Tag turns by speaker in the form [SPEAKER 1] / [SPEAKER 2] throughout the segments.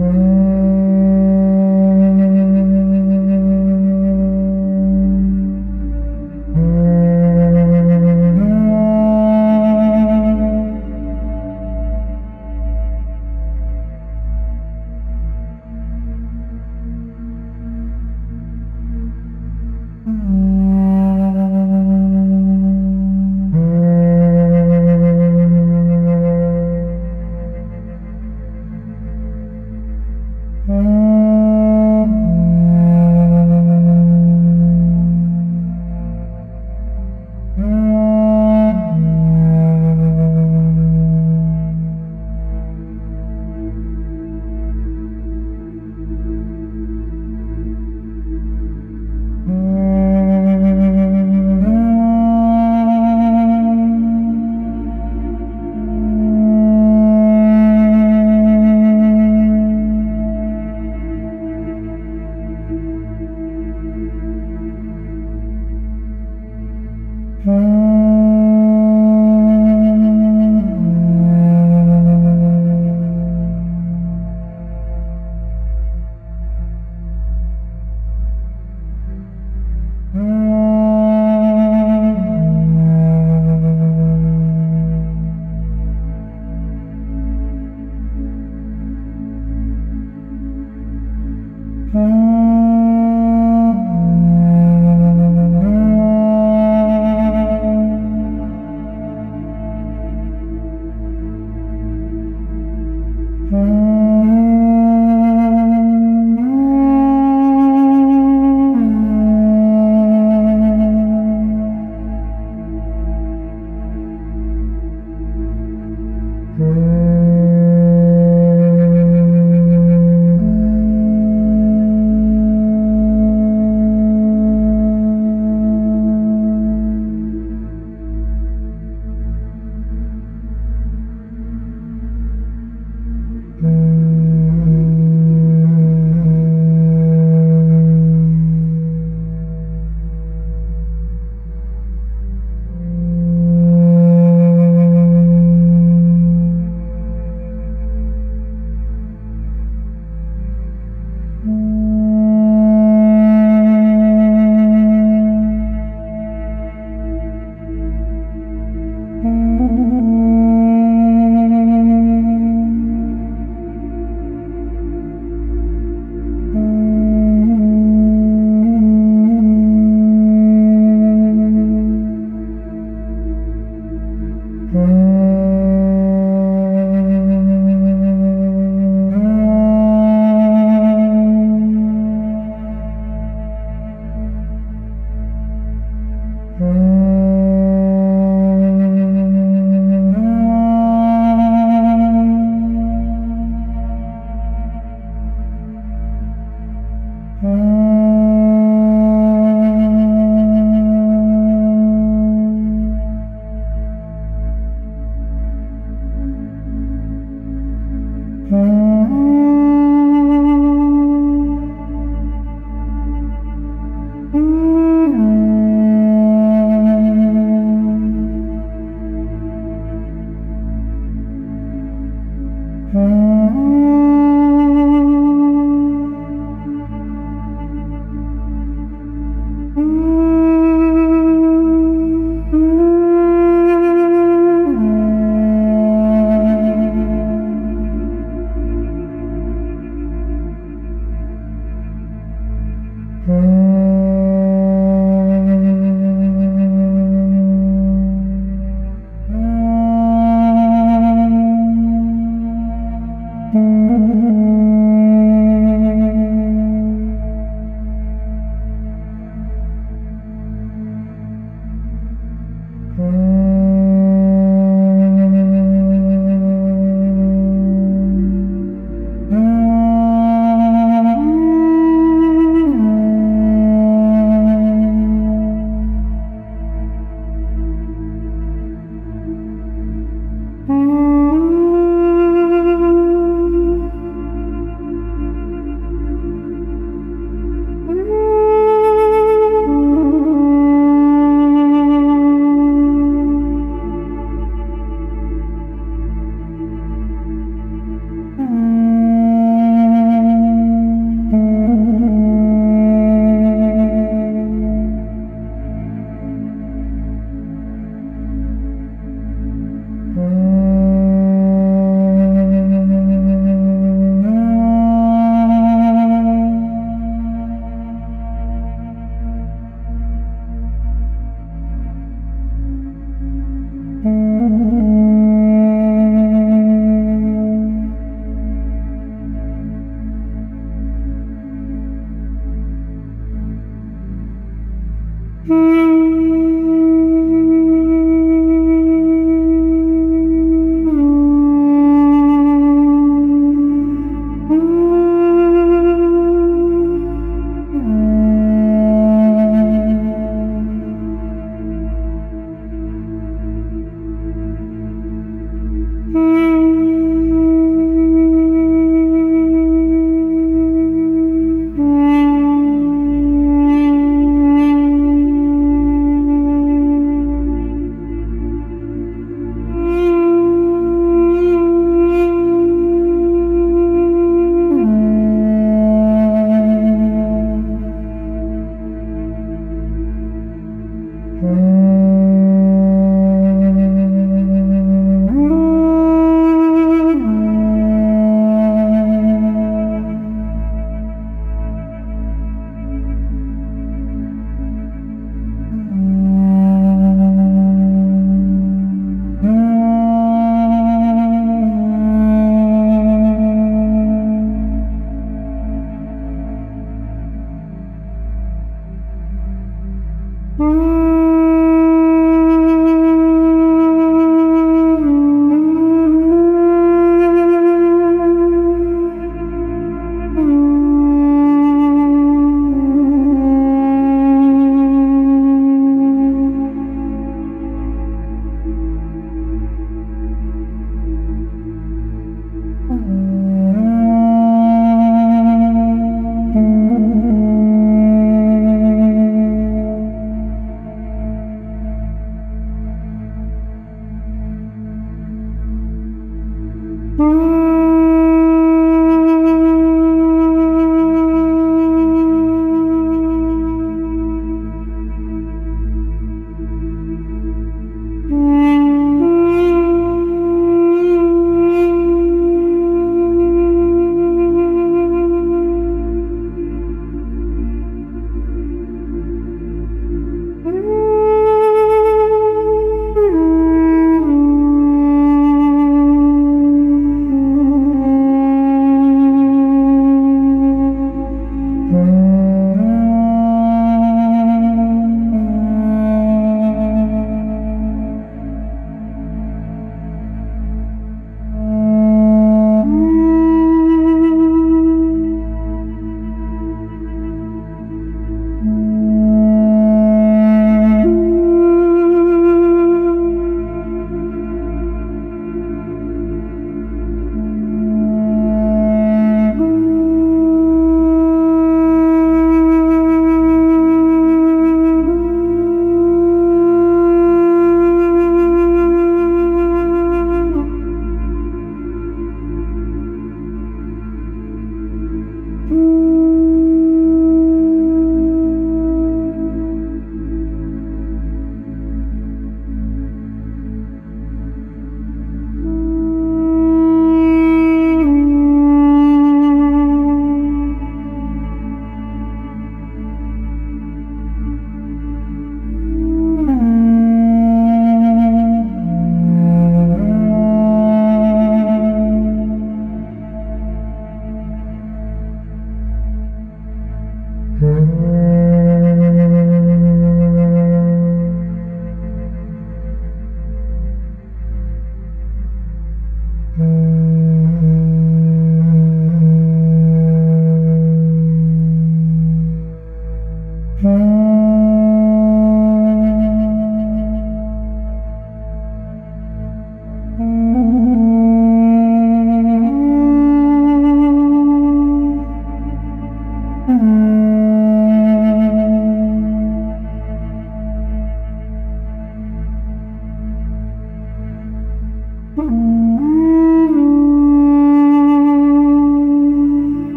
[SPEAKER 1] Mm-hmm.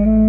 [SPEAKER 1] Mm-hmm.